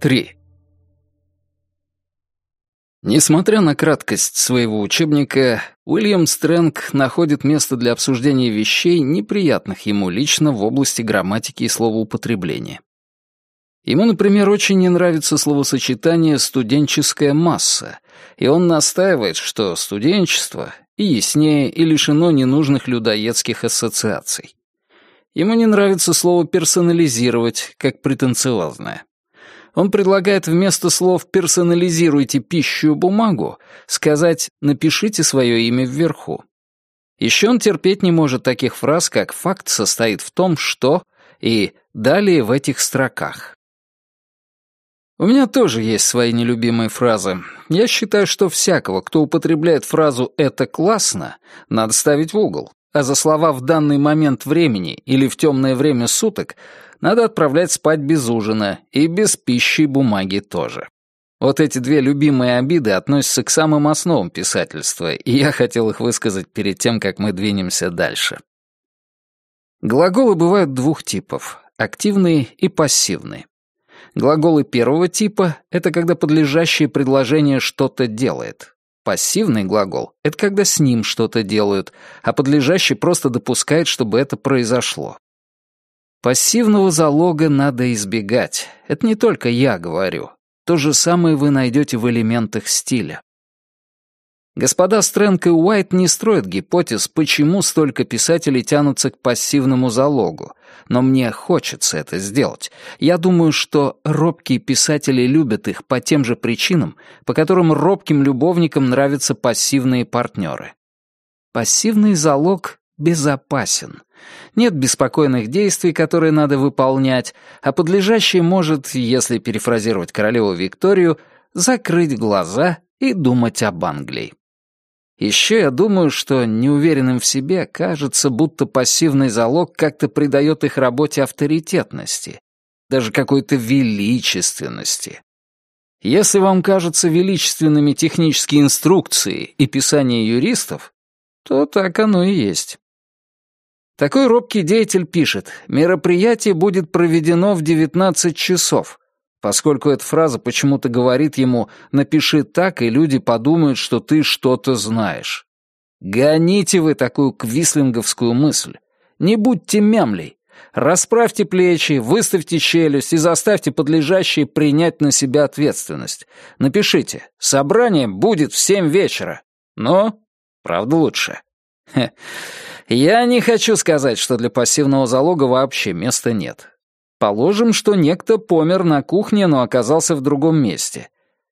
3. Несмотря на краткость своего учебника, Уильям Стрэнг находит место для обсуждения вещей, неприятных ему лично в области грамматики и словоупотребления. Ему, например, очень не нравится словосочетание «студенческая масса», и он настаивает, что студенчество и яснее, и лишено ненужных людоедских ассоциаций. Ему не нравится слово «персонализировать», как претенциозное. Он предлагает вместо слов «персонализируйте пищу бумагу» сказать «напишите свое имя вверху». Еще он терпеть не может таких фраз, как «факт состоит в том, что» и «далее в этих строках». У меня тоже есть свои нелюбимые фразы. Я считаю, что всякого, кто употребляет фразу «это классно», надо ставить в угол, а за слова «в данный момент времени» или «в темное время суток» надо отправлять спать без ужина и без пищи и бумаги тоже. Вот эти две любимые обиды относятся к самым основам писательства, и я хотел их высказать перед тем, как мы двинемся дальше. Глаголы бывают двух типов — активные и пассивные. Глаголы первого типа — это когда подлежащее предложение что-то делает. Пассивный глагол — это когда с ним что-то делают, а подлежащий просто допускает, чтобы это произошло. Пассивного залога надо избегать. Это не только я говорю. То же самое вы найдете в элементах стиля. Господа Стрэнк и Уайт не строят гипотез, почему столько писателей тянутся к пассивному залогу, но мне хочется это сделать. Я думаю, что робкие писатели любят их по тем же причинам, по которым робким любовникам нравятся пассивные партнеры. Пассивный залог безопасен. Нет беспокойных действий, которые надо выполнять, а подлежащий может, если перефразировать королеву Викторию, закрыть глаза и думать об Англии. Еще я думаю, что неуверенным в себе кажется, будто пассивный залог как-то придает их работе авторитетности, даже какой-то величественности. Если вам кажутся величественными технические инструкции и писание юристов, то так оно и есть. Такой робкий деятель пишет, мероприятие будет проведено в 19 часов, поскольку эта фраза почему-то говорит ему «напиши так, и люди подумают, что ты что-то знаешь». Гоните вы такую квислинговскую мысль. Не будьте мямлей. Расправьте плечи, выставьте челюсть и заставьте подлежащие принять на себя ответственность. Напишите «Собрание будет в семь вечера». Но, правда, лучше. Хе. Я не хочу сказать, что для пассивного залога вообще места нет. Положим, что некто помер на кухне, но оказался в другом месте.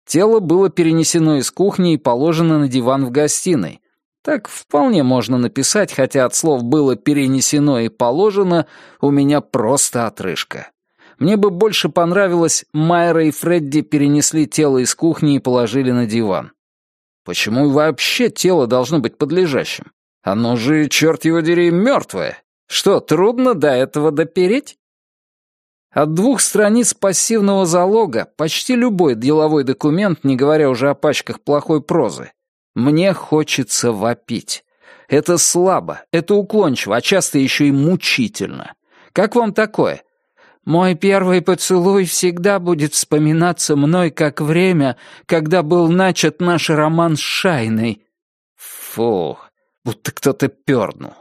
Тело было перенесено из кухни и положено на диван в гостиной. Так вполне можно написать, хотя от слов «было перенесено» и «положено» у меня просто отрыжка. Мне бы больше понравилось, Майра и Фредди перенесли тело из кухни и положили на диван. Почему вообще тело должно быть подлежащим? Оно же, черт его дери, мертвое. Что, трудно до этого допереть? От двух страниц пассивного залога почти любой деловой документ, не говоря уже о пачках плохой прозы, мне хочется вопить. Это слабо, это уклончиво, а часто еще и мучительно. Как вам такое? Мой первый поцелуй всегда будет вспоминаться мной как время, когда был начат наш роман с Шайной. Фу, будто кто-то пернул.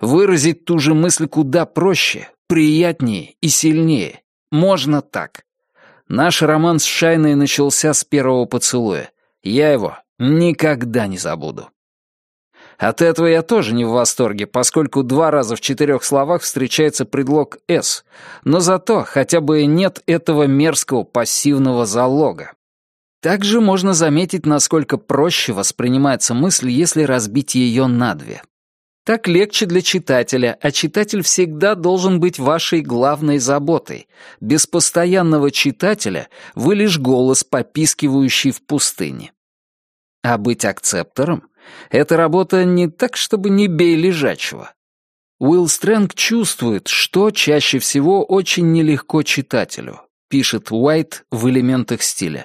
Выразить ту же мысль куда проще, приятнее и сильнее. Можно так. Наш роман с Шайной начался с первого поцелуя. Я его никогда не забуду. От этого я тоже не в восторге, поскольку два раза в четырех словах встречается предлог «с», но зато хотя бы нет этого мерзкого пассивного залога. Также можно заметить, насколько проще воспринимается мысль, если разбить ее на две. Так легче для читателя, а читатель всегда должен быть вашей главной заботой. Без постоянного читателя вы лишь голос, попискивающий в пустыне. А быть акцептором — это работа не так, чтобы не бей лежачего. Уилл Стрэнг чувствует, что чаще всего очень нелегко читателю, пишет Уайт в элементах стиля.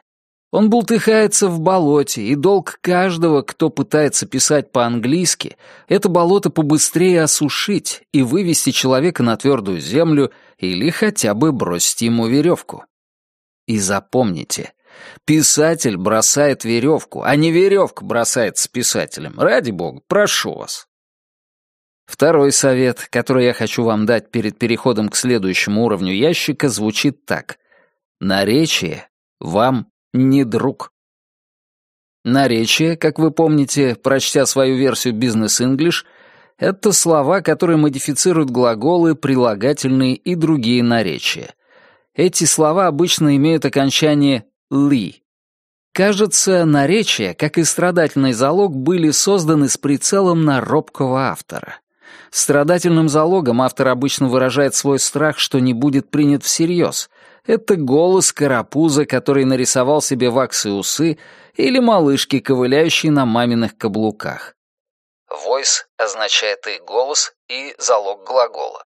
Он бултыхается в болоте, и долг каждого, кто пытается писать по-английски, это болото побыстрее осушить и вывести человека на твердую землю или хотя бы бросить ему веревку. И запомните, писатель бросает веревку, а не веревка бросает с писателем. Ради бога, прошу вас. Второй совет, который я хочу вам дать перед переходом к следующему уровню ящика, звучит так. Наречие вам не друг. Наречие, как вы помните, прочтя свою версию English, это слова, которые модифицируют глаголы, прилагательные и другие наречия. Эти слова обычно имеют окончание «ли». Кажется, наречия, как и страдательный залог, были созданы с прицелом на робкого автора. Страдательным залогом автор обычно выражает свой страх, что не будет принят всерьез. Это голос карапуза, который нарисовал себе ваксы усы, или малышки, ковыляющие на маминых каблуках. Voice означает и голос, и залог глагола.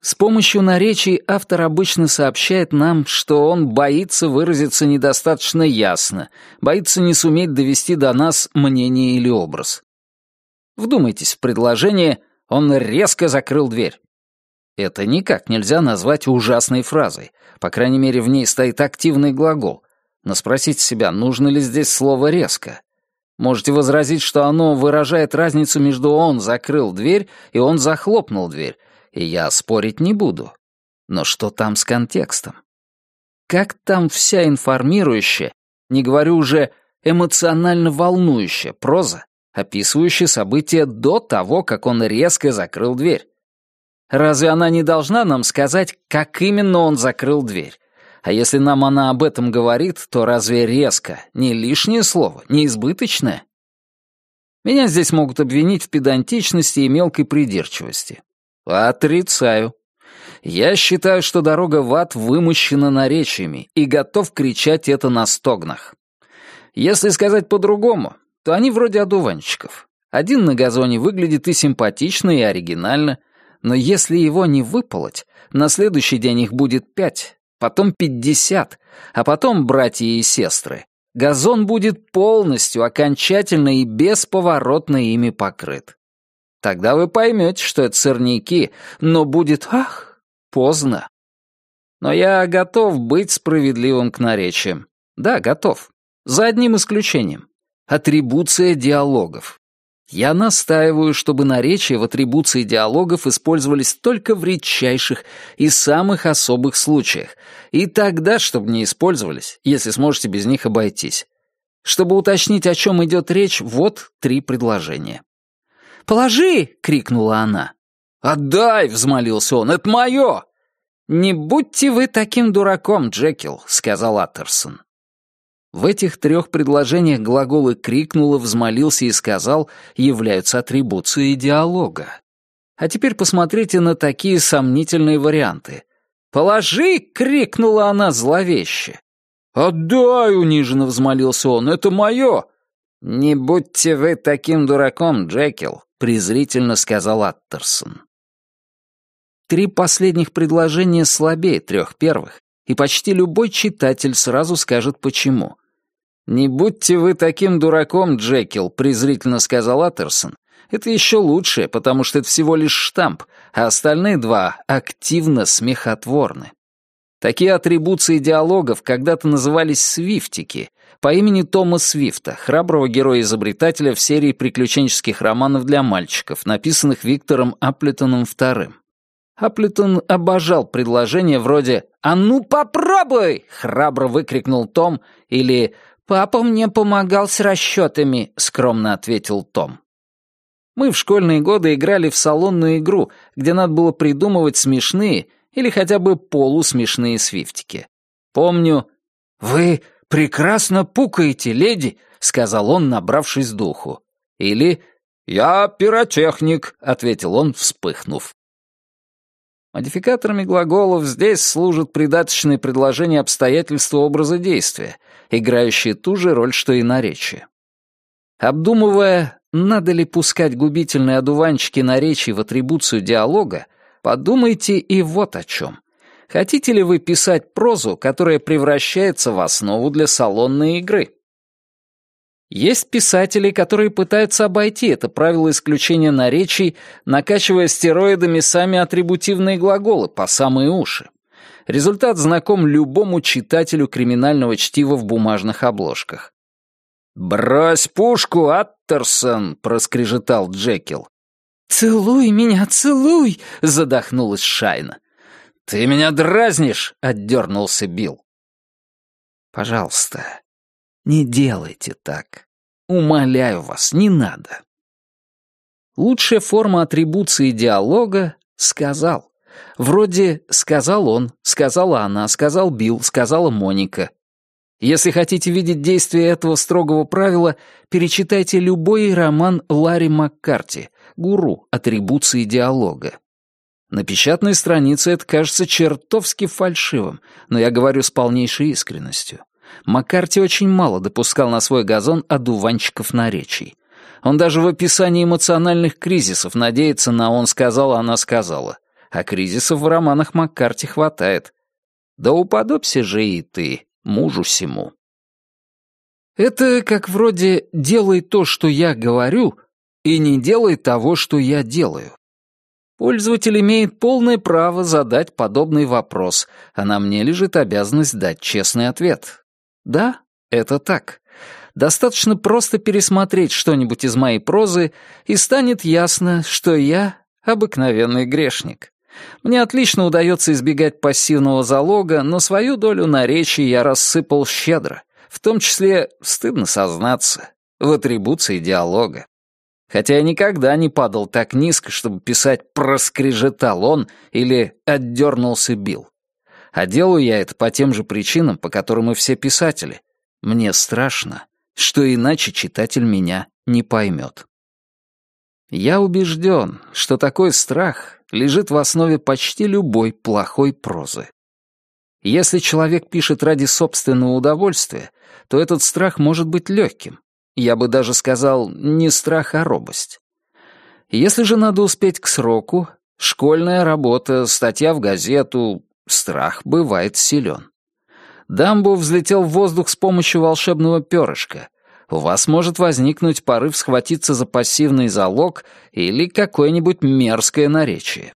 С помощью наречий автор обычно сообщает нам, что он боится выразиться недостаточно ясно, боится не суметь довести до нас мнение или образ. Вдумайтесь в предложение «он резко закрыл дверь». Это никак нельзя назвать ужасной фразой, по крайней мере, в ней стоит активный глагол. Но спросите себя, нужно ли здесь слово «резко». Можете возразить, что оно выражает разницу между «он закрыл дверь» и «он захлопнул дверь», и я спорить не буду. Но что там с контекстом? Как там вся информирующая, не говорю уже эмоционально волнующая проза, описывающая события до того, как он резко закрыл дверь? Разве она не должна нам сказать, как именно он закрыл дверь? А если нам она об этом говорит, то разве резко не лишнее слово, не избыточное? Меня здесь могут обвинить в педантичности и мелкой придирчивости. Отрицаю. Я считаю, что дорога в ад вымощена наречиями и готов кричать это на стогнах. Если сказать по-другому, то они вроде одуванчиков. Один на газоне выглядит и симпатично, и оригинально, но если его не выполоть, на следующий день их будет пять, потом пятьдесят, а потом братья и сестры. Газон будет полностью, окончательно и бесповоротно ими покрыт. Тогда вы поймете, что это сорняки, но будет, ах, поздно. Но я готов быть справедливым к наречиям. Да, готов. За одним исключением. Атрибуция диалогов. Я настаиваю, чтобы наречия в атрибуции диалогов использовались только в редчайших и самых особых случаях, и тогда, чтобы не использовались, если сможете без них обойтись. Чтобы уточнить, о чем идет речь, вот три предложения. «Положи!» — крикнула она. «Отдай!» — взмолился он. «Это мое!» «Не будьте вы таким дураком, Джекил», — сказал Аттерсон. В этих трех предложениях глаголы «крикнула», «взмолился» и «сказал» являются атрибуцией диалога. А теперь посмотрите на такие сомнительные варианты. «Положи!» — крикнула она зловеще. «Отдай!» — униженно взмолился он. «Это мое!» «Не будьте вы таким дураком, Джекил», — презрительно сказал Аттерсон. Три последних предложения слабее трех первых, и почти любой читатель сразу скажет почему. «Не будьте вы таким дураком, Джекил», — презрительно сказал Аттерсон. «Это еще лучше, потому что это всего лишь штамп, а остальные два активно смехотворны». Такие атрибуции диалогов когда-то назывались свифтики, по имени Тома Свифта, храброго героя-изобретателя в серии приключенческих романов для мальчиков, написанных Виктором Аплетоном II. Аплетон обожал предложения вроде «А ну попробуй!» — храбро выкрикнул Том, или «Папа мне помогал с расчетами», — скромно ответил Том. Мы в школьные годы играли в салонную игру, где надо было придумывать смешные или хотя бы полусмешные свифтики. Помню, «Вы прекрасно пукаете, леди», — сказал он, набравшись духу. Или «Я пиротехник», — ответил он, вспыхнув. Модификаторами глаголов здесь служат придаточные предложения обстоятельства образа действия, играющие ту же роль, что и наречие. Обдумывая, надо ли пускать губительные одуванчики наречий в атрибуцию диалога, подумайте и вот о чем. Хотите ли вы писать прозу, которая превращается в основу для салонной игры? Есть писатели, которые пытаются обойти это правило исключения наречий, накачивая стероидами сами атрибутивные глаголы по самые уши. Результат знаком любому читателю криминального чтива в бумажных обложках. «Брось пушку, Аттерсон!» — проскрежетал Джекил. «Целуй меня, целуй!» — задохнулась Шайна. «Ты меня дразнишь!» — отдернулся Билл. «Пожалуйста, не делайте так. Умоляю вас, не надо». Лучшая форма атрибуции диалога — «сказал». Вроде «сказал он», «сказала она», «сказал Билл», «сказала Моника». Если хотите видеть действие этого строгого правила, перечитайте любой роман Ларри Маккарти «Гуру. Атрибуции диалога». На печатной странице это кажется чертовски фальшивым, но я говорю с полнейшей искренностью. Маккарти очень мало допускал на свой газон одуванчиков наречий. Он даже в описании эмоциональных кризисов надеется на «он сказал, она сказала». А кризисов в романах Маккарти хватает. Да уподобься же и ты мужу сему. Это как вроде «делай то, что я говорю», и не делай того, что я делаю. Пользователь имеет полное право задать подобный вопрос, а на мне лежит обязанность дать честный ответ. Да, это так. Достаточно просто пересмотреть что-нибудь из моей прозы, и станет ясно, что я обыкновенный грешник. Мне отлично удается избегать пассивного залога, но свою долю наречий я рассыпал щедро, в том числе, стыдно сознаться, в атрибуции диалога. Хотя я никогда не падал так низко, чтобы писать «проскрежетал он» или «отдернулся бил». А делаю я это по тем же причинам, по которым и все писатели. Мне страшно, что иначе читатель меня не поймет. Я убежден, что такой страх лежит в основе почти любой плохой прозы. Если человек пишет ради собственного удовольствия, то этот страх может быть легким, я бы даже сказал, не страх, а робость. Если же надо успеть к сроку, школьная работа, статья в газету, страх бывает силен. Дамбо взлетел в воздух с помощью волшебного перышка. У вас может возникнуть порыв схватиться за пассивный залог или какое-нибудь мерзкое наречие.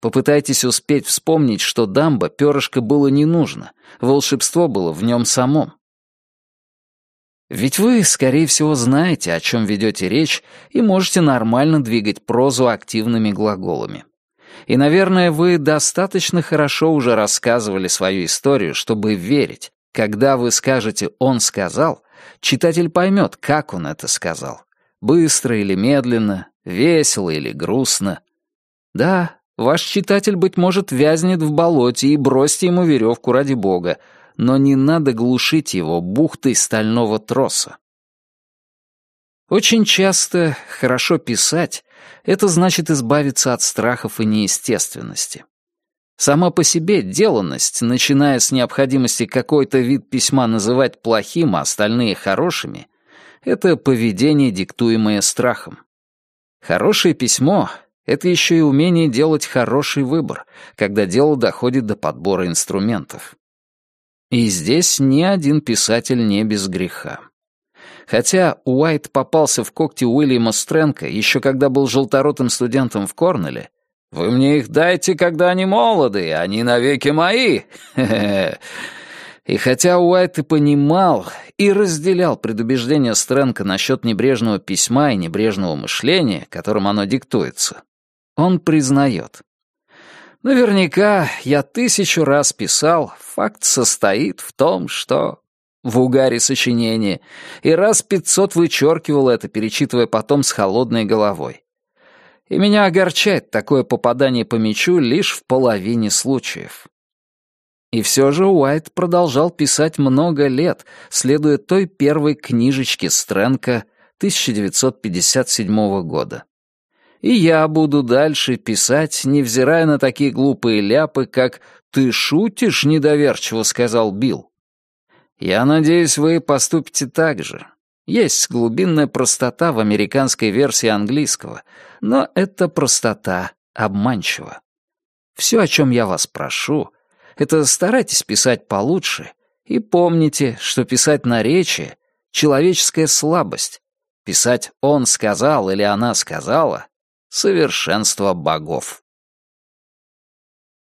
Попытайтесь успеть вспомнить, что Дамбо перышко было не нужно, волшебство было в нем самом. Ведь вы, скорее всего, знаете, о чем ведете речь, и можете нормально двигать прозу активными глаголами. И, наверное, вы достаточно хорошо уже рассказывали свою историю, чтобы верить, когда вы скажете «он сказал», читатель поймет, как он это сказал. Быстро или медленно, весело или грустно. Да, ваш читатель, быть может, вязнет в болоте, и бросьте ему веревку ради бога, но не надо глушить его бухтой стального троса. Очень часто хорошо писать — это значит избавиться от страхов и неестественности. Сама по себе деланность, начиная с необходимости какой-то вид письма называть плохим, а остальные — хорошими, это поведение, диктуемое страхом. Хорошее письмо — это еще и умение делать хороший выбор, когда дело доходит до подбора инструментов. И здесь ни один писатель не без греха. Хотя Уайт попался в когти Уильяма Стрэнка еще когда был желторотым студентом в Корнеле, «Вы мне их дайте, когда они молоды, они навеки мои!» И хотя Уайт и понимал, и разделял предубеждения Стрэнка насчет небрежного письма и небрежного мышления, которым оно диктуется, он признает. Наверняка я тысячу раз писал, факт состоит в том, что... В угаре сочинения, и раз пятьсот вычеркивал это, перечитывая потом с холодной головой. И меня огорчает такое попадание по мячу лишь в половине случаев. И все же Уайт продолжал писать много лет, следуя той первой книжечке Стрэнка 1957 года. И я буду дальше писать, невзирая на такие глупые ляпы, как «Ты шутишь?» — недоверчиво сказал Билл. Я надеюсь, вы поступите так же. Есть глубинная простота в американской версии английского, но эта простота обманчива. Все, о чем я вас прошу, это старайтесь писать получше и помните, что писать наречие — человеческая слабость. Писать «он сказал» или «она сказала» совершенство богов.